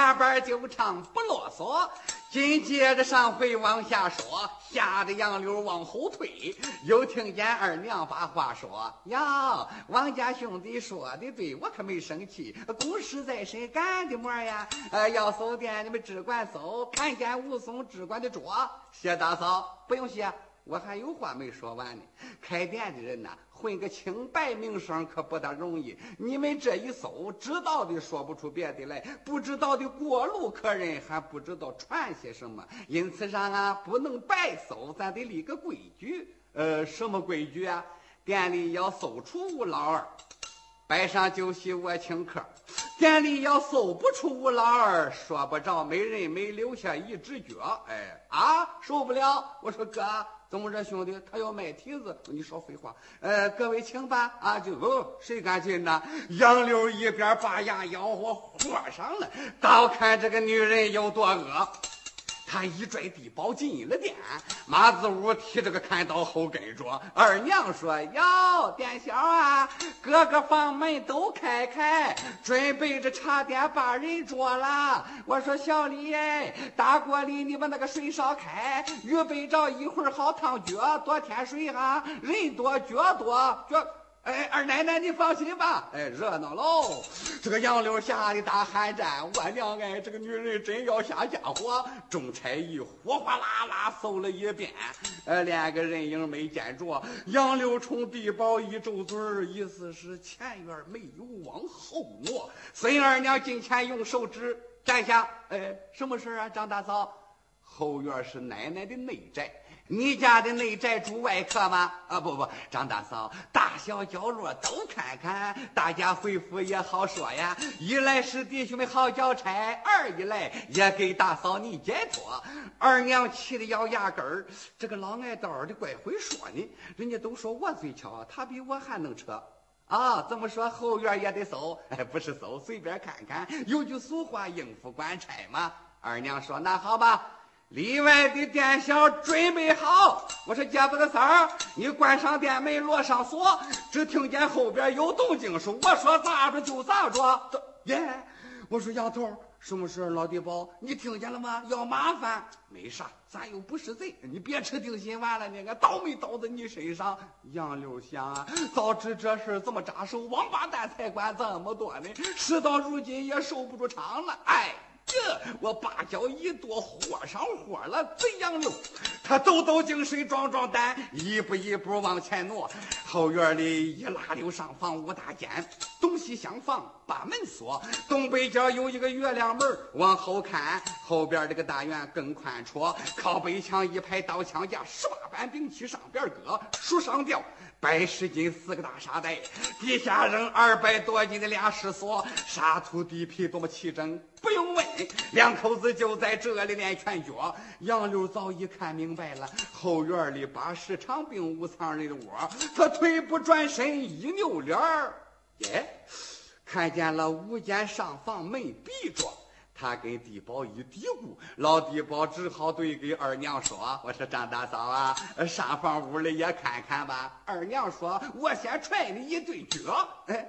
下边就唱不啰嗦。紧接着上回往下说，吓得杨柳往后退，又听见二娘把话说：“呀，王家兄弟说的对，我可没生气。公事在身，干的么呀？呃，要搜店，你们只管搜，看见武松只管的捉。谢大嫂，不用谢，我还有话没说完呢。开店的人呐。”混个清白名声可不大容易，你们这一搜，知道的说不出别的来，不知道的过路客人还不知道传些什么，因此上啊，不能白搜，咱得立个规矩。呃，什么规矩啊？店里要搜出吴老二，摆上酒席我请客；店里要搜不出吴老二，说不着没人没留下一只脚。哎啊，受不了！我说哥。怎么着，兄弟？他要卖蹄子，你少废话。呃，各位请吧。啊，就哦，谁敢进呢？杨柳一边把牙咬我，活上了。倒看这个女人有多恶。他一拽地包进了店，马子武提着个砍刀后跟着。二娘说：“哟，店小啊，各个房门都开开，准备着茶点把人捉了。”我说：“小李，大锅里你把那个水烧开，预备着一会儿好烫脚，多添水哈，人多脚多脚。”哎，二奶奶，你放心吧。哎，热闹喽！这个杨柳下的大寒战，我娘哎，这个女人真要下家伙。众差役呼哗啦啦搜了一遍，呃，连个人影没见着。杨柳冲地包一皱嘴，意思是前院没有，往后挪。孙二娘近前用手指站下。哎，什么事啊，张大嫂？后院是奶奶的内宅。你家的内宅住外客吗？啊，不不，张大嫂，大小角落都看看，大家回复也好说呀。一来是弟兄们好交差，二一来也给大嫂你解脱。二娘气得咬牙根儿，这个老挨刀的怪会说呢。人家都说我最巧，他比我还能扯。啊，怎么说后院也得搜？哎，不是搜，随便看看。有句俗话，应付官差嘛。二娘说，那好吧。里外的店小准备好，我说姐夫个三儿，你关上店门，落上锁。只听见后边有动静，说我说咋着就咋着。耶，我说杨头，什么事老弟宝，你听见了吗？要麻烦？没啥，咱又不是贼，你别吃定心丸了。你俺倒霉倒在你身上。杨六想啊，早知这事这么扎手，王八蛋才管这么多呢。事到如今也受不住场了，哎。我把脚一跺，火上火了。贼杨柳，他抖抖精神，壮壮胆，一步一步往前挪。后院里一拉溜上房屋大间，东西厢房把门锁。东北角有一个月亮门，往后看，后边这个大院更宽敞。靠北墙一排刀枪架，十八般兵器上边搁，树上吊。百十斤四个大沙袋，底下扔二百多斤的俩石锁，沙土地皮多么齐整，不用问，两口子就在这里练拳脚。杨柳早已看明白了，后院里八十长兵五藏人的窝，他腿不转身一扭脸儿，耶，看见了五间上房门闭着。他跟地保一嘀咕，老地保只好对给二娘说：“我说张大嫂啊，上房屋里也看看吧。”二娘说：“我先踹你一对脚。”哎，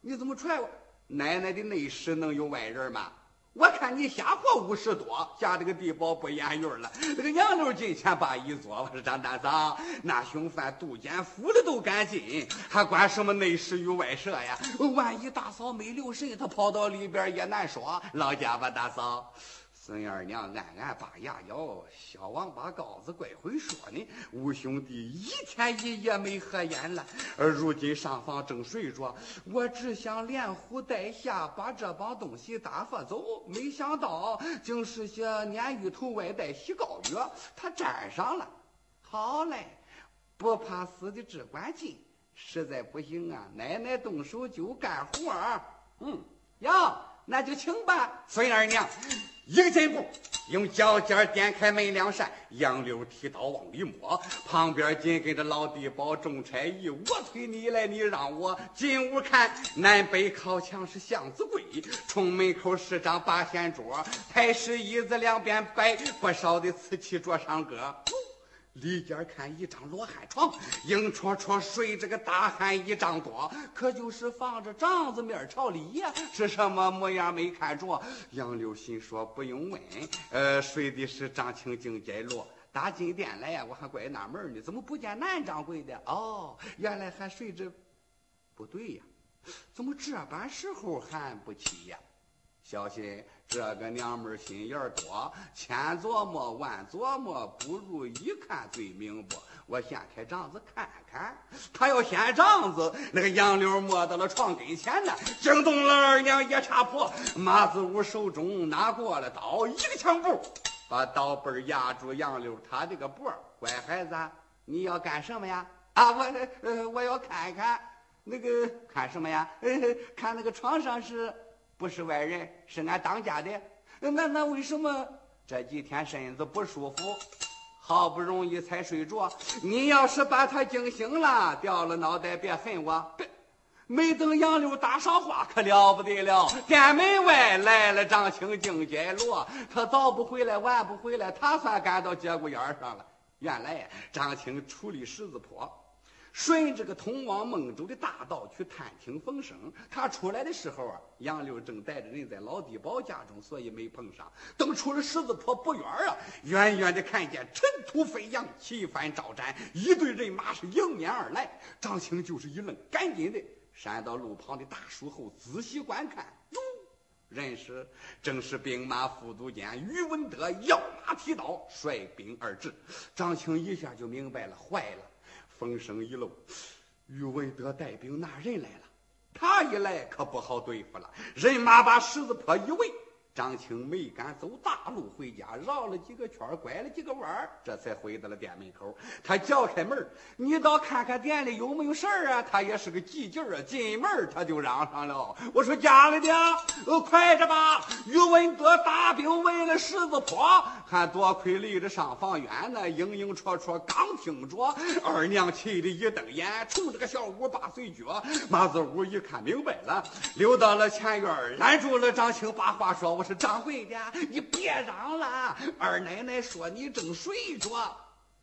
你怎么踹我？奶奶的内室能有外人吗？我看你瞎活五十多，嫁这个地保不言语了。那个娘柳进前把一坐，我说张大嫂，那凶犯杜监府的都敢进，还管什么内室与外舍呀？万一大嫂没留神，他跑到里边也难说。老家吧，大嫂。孙二娘暗暗把牙咬，小王八羔子怪会说呢。五兄弟一天一夜没合眼了，而如今上房正睡着，我只想连呼带吓把这帮东西打发走，没想到竟是些鲶鱼头外带洗膏药，他沾上了。好嘞，不怕死的只管进，实在不行啊，奶奶动手就干活。嗯，要那就请吧，孙二娘。一个箭步，用脚尖点开门梁扇，杨柳提刀往里摸，旁边紧跟着老地保众差役，我推你来，你让我进屋看。南北靠墙是巷子柜，冲门口是张八仙桌，台式椅子两边摆，不少的瓷器桌上搁。里间看一张罗汉床，硬戳戳睡着个大汉一丈多，可就是放着帐子面朝里呀，是什么模样没看着。杨柳心说不用问，呃，睡的是张清静街落。打进店来呀，我还怪纳闷呢，怎么不见男掌柜的？哦，原来还睡着。不对呀，怎么这般时候还不起呀？小心，这个娘们心眼多，千琢磨万琢磨，不如一看最明白。我掀开帐子看看。他要掀帐子，那个杨柳摸到了床跟前呢，惊动了二娘夜叉婆。马子武手中拿过了刀，一个枪步，把刀背压住杨柳他这个脖。乖孩子，你要干什么呀？啊，我呃，我要看看那个看什么呀？看那个床上是。不是外人，是俺当家的。那那为什么这几天身子不舒服？好不容易才睡着。你要是把他惊醒了，掉了脑袋别恨我。没等杨柳打上话，可了不得了。店门外来了张青静街罗，他早不回来，晚不回来，他算赶到节骨眼上了。原来张青处理十字坡。顺着个通往孟州的大道去探听风声，他出来的时候啊，杨柳正带着人在老地保家中，所以没碰上。等出了十字坡不远啊，远远的看见尘土飞扬，旗幡招展，一队人马是迎面而来。张青就是一愣，赶紧的闪到路旁的大树后，仔细观看。哟，认识，正是兵马副都监于文德，要马提刀，率兵而至。张青一下就明白了，坏了。风声一漏，宇文德带兵拿人来了。他一来可不好对付了，人马把狮子坡一围。张青没敢走大路回家，绕了几个圈，拐了几个弯这才回到了店门口。他叫开门你倒看看店里有没有事儿啊？”他也是个急劲儿啊，进门他就嚷上了：“我说家里的，呃，快着吧！宇文德大兵围了十字坡，还多亏离着上房远呢。”影影绰绰刚听着，二娘气的一瞪眼，冲这个小五把嘴撅。马子屋一看明白了，溜到了前院，拦住了张青，把话说。我是掌柜的，你别嚷了。二奶奶说你正睡着，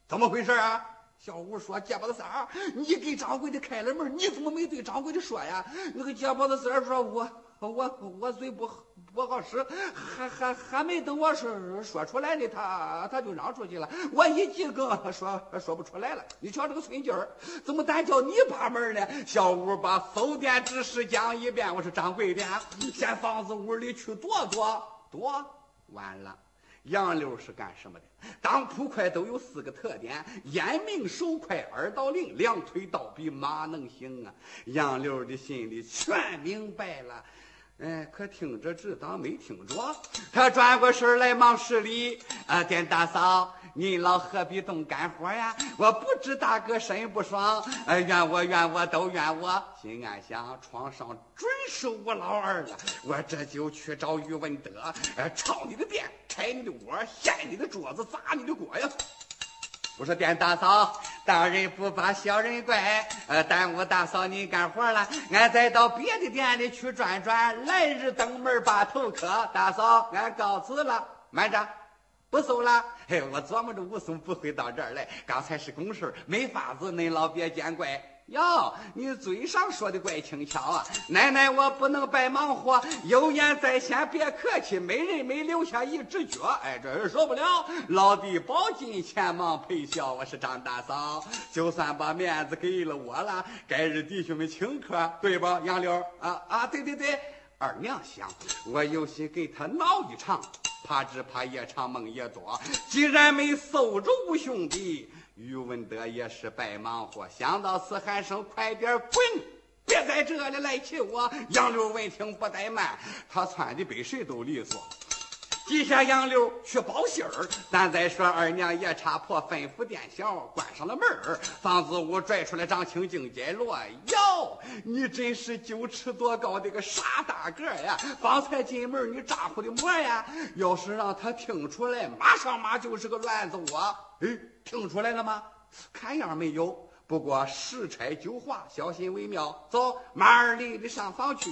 怎么回事啊？小五说：“结巴子三儿，你给掌柜的开了门，你怎么没对掌柜的说呀？”那个结巴子三儿说：“我我我嘴不不好使，还还还没等我说说出来呢，他他就嚷出去了。我一急更说说不出来了。你瞧这个寸劲儿，怎么单叫你把门呢？”小五把否店之事讲一遍。我说掌柜的，先房子屋里去躲躲躲，完了。杨柳是干什么的？当铺快都有四个特点：眼明手快，耳倒灵，两腿倒比马能行啊！杨柳的心里全明白了。哎，可听着只当没听着。他转过身来忙施礼：“啊，店大嫂，您老何必动干活呀？我不知大哥身不爽，哎，怨我怨我都怨我。心暗想，床上准是我老二了，我这就去找于文德，哎，抄你的店，拆你的窝，掀你的桌子，砸你的锅呀！”我说店大嫂，大人不把小人怪，呃，耽误大嫂你干活了。俺再到别的店里去转转，来日登门把头磕。大嫂，俺告辞了。慢着，不送了。嘿，我琢磨着武松不会到这儿来，刚才是公事，没法子，您老别见怪。哟，你嘴上说的怪轻巧啊！奶奶，我不能白忙活，有言在先，别客气。没人没留下一只脚，哎，这是受不了。老弟保金钱忙陪笑，我是张大嫂，就算把面子给了我了，该日弟兄们请客，对不？杨柳啊啊，对对对，二娘想，我有心给他闹一场，怕只怕夜长梦也多。既然没收着五兄弟。宇文德也是白忙活，想到此，喊声：“快点滚，别在这里来气我！”杨柳闻听不怠慢，他窜的比谁都利索。记下杨柳去报信儿，咱再说二娘夜叉婆吩咐店小关上了门儿，房子屋拽出来张清静街罗哟，你真是九尺多高的个傻大个呀！方才进门你咋呼的模呀？要是让他听出来，马上马就是个乱子窝。哎，听出来了吗？看样没有。不过时差久化，小心为妙。走，马儿里的上房去，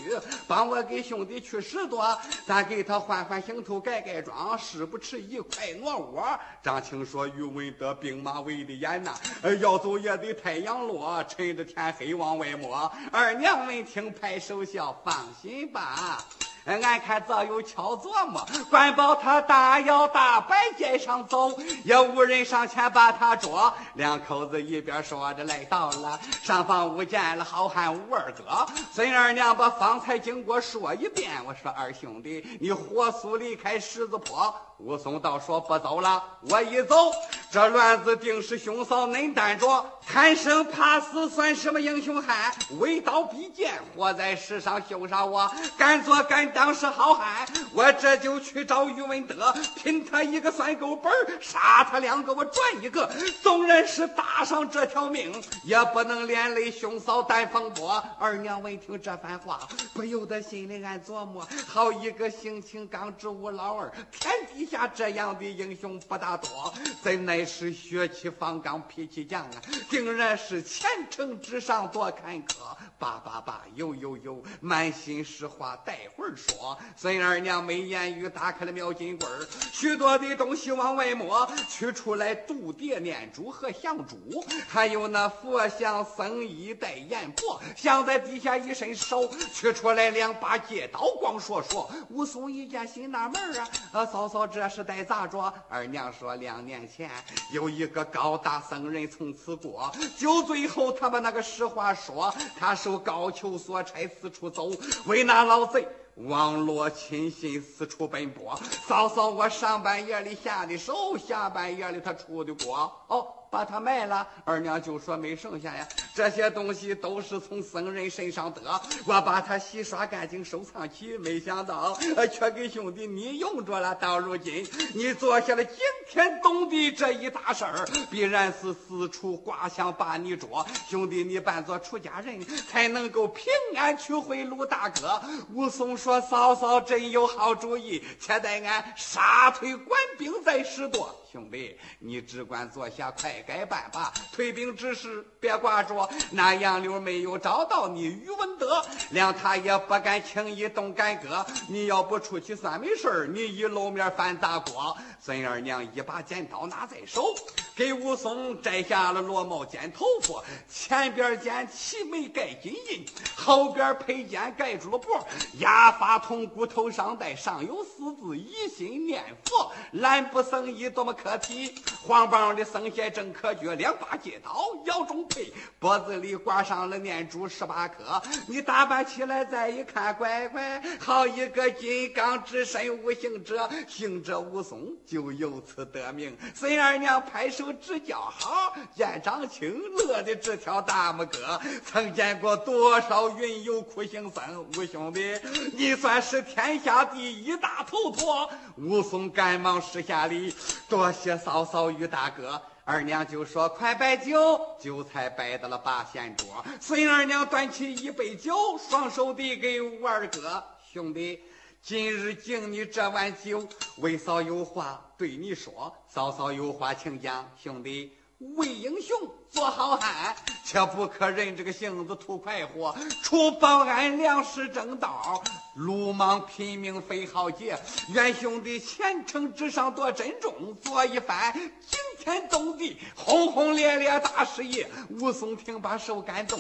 帮我给兄弟去十多，咱给他换换行头，盖盖装。事不迟疑，快挪窝。张青说：“宇文德兵马围的严呐，要走也得太阳落，趁着天黑往外摸。”二娘闻听，拍手笑：“放心吧。”俺看早有巧琢磨，管保他大摇大摆街上走，也无人上前把他捉。两口子一边说着，来到了上房屋，见了好汉吴二哥。孙二娘把方才经过说一遍。我说二兄弟，你火速离开十字坡。武松道：“说不走了，我一走，这乱子定是兄嫂恁担着。贪生怕死算什么英雄汉？挥刀必剑，活在世上羞杀我，敢做敢当是好汉。我这就去找于文德，拼他一个算够本杀他两个我赚一个。纵然是搭上这条命，也不能连累兄嫂单风波。”二娘闻听这番话，不由得心里暗琢磨：好一个性情刚直无老二，天底。下这样的英雄不大多，怎奈是血气方刚、脾气犟啊！定然是前程之上多坎坷。叭叭叭，有有有，满心实话，待会儿说。孙二娘没言语，打开了妙金柜儿，许多的东西往外摸，取出来度牒、念珠和香珠，还有那佛像、僧衣带阎婆，想在底下一伸手，取出来两把戒刀，光说说。武松一见，心纳闷啊，啊，嫂嫂这是在咋着？二娘说，两年前有一个高大僧人从此过，就最后他把那个实话说，他是受高俅所差四处走，为那老贼。网络亲信四处奔波，嫂嫂我上半夜里下的手，下半夜里他出的国。哦，把它卖了。二娘就说没剩下呀，这些东西都是从僧人身上得，我把它洗刷干净收藏起。没想到，却给兄弟你用着了。到如今，你做下了惊天动地这一大事儿，必然是四处刮香把你捉。兄弟，你扮作出家人，才能够平安取回陆大哥。武松说。嫂嫂真有好主意，且待俺杀退官兵再使多。兄弟，你只管坐下，快改办吧。退兵之事别挂着。那杨柳没有找到你，于文德，谅他也不敢轻易动干戈。你要不出去算没事你一露面翻大锅。孙二娘一把剪刀拿在手，给武松摘下了罗帽剪头发，前边剪齐眉盖金印，后边配肩盖住了脖，压发铜箍头上戴，上有四字一心念佛。蓝布僧衣多么。可体黄棒的僧鞋正可撅，两把戒刀腰中配，脖子里挂上了念珠十八颗。你打扮起来再一看，乖乖，好一个金刚之身无形者，行者武松就由此得名。孙二娘拍手直叫好，见张青乐得直跳大拇哥。曾见过多少云游苦行僧，武兄弟，你算是天下第一大头陀。武松赶忙施下礼，多。谢嫂嫂与大哥，二娘就说快摆酒，酒才摆到了八仙桌。孙二娘端起一杯酒，双手递给五二哥兄弟，今日敬你这碗酒，为嫂有话对你说。嫂嫂有话请讲，兄弟。为英雄做好汉，却不可任这个性子图快活。除保安粮食正道，鲁莽拼命费豪杰。愿兄弟前程之上多珍重，做一番惊天动地、轰轰烈烈大事业。武松听把手感动，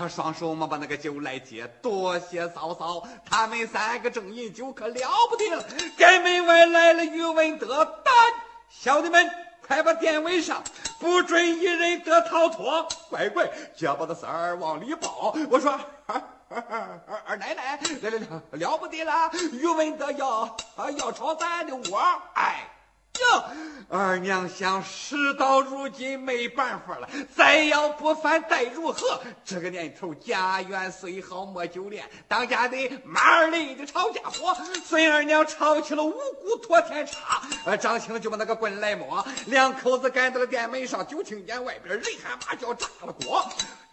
他双手忙把那个酒来接，多谢嫂嫂。他们三个正饮酒，可了不得了。该门外来了宇文德，胆小的们。快把殿位上，不准一人得逃脱。乖乖，结巴的事儿往里报。我说二二二二奶奶，来来来，了不得了！宇文德要要抄咱的窝，哎。哟，二娘想，事到如今没办法了，再要不翻再如何？这个年头，家园虽好莫久恋，当家的马二雷的吵家伙，孙二娘抄起了五谷托天叉，呃，张青就把那个棍来摸，两口子赶到了店门上，就听见外边人喊马叫，炸了锅。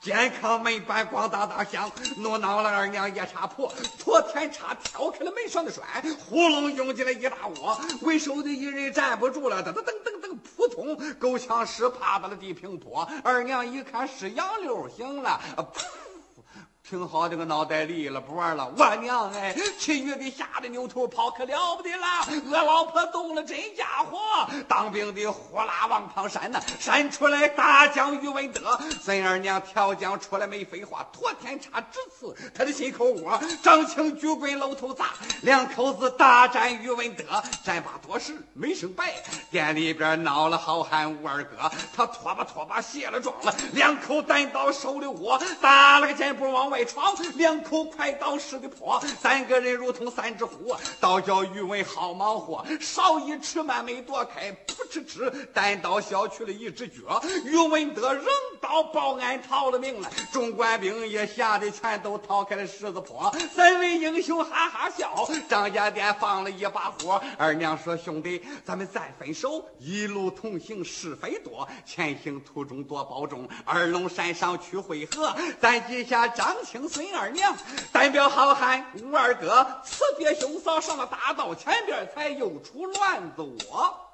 健康门板咣当当响，怒恼了二娘夜叉婆，托天叉挑开了门上的栓，呼隆涌进来一大窝，为首的一人站不住了，噔噔噔噔噔，扑通，狗抢屎趴到了地平坡。二娘一看是杨六行了，噗。挺好，这个脑袋立了，不玩了。我娘哎，其余的吓得扭头跑，可了不得了。我老婆动了真家伙，当兵的呼啦往旁闪呐，闪出来大将于文德。孙二娘跳将出来没废话，托天叉直刺他的心口窝，张青举棍搂头砸，两口子大战于文德，战罢多时没胜败。店里边闹了好汉吴二哥，他拖把拖把卸了妆了，两口单刀手里握，打了个箭步往外。闯，两口快刀似的破，三个人如同三只虎。倒叫余文好忙活，少一尺慢没躲开，扑哧哧，单刀削去了一只脚。余文德扔刀报案逃了命了，众官兵也吓得全都逃开了狮子坡。三位英雄哈哈笑，张家店放了一把火。二娘说：“兄弟，咱们再分手，一路同行是非多，前行途中多保重。二龙山上去会合，咱记下张。”亲孙二娘代表好汉吴二哥辞别兄嫂上了大道前边，才又出乱子窝。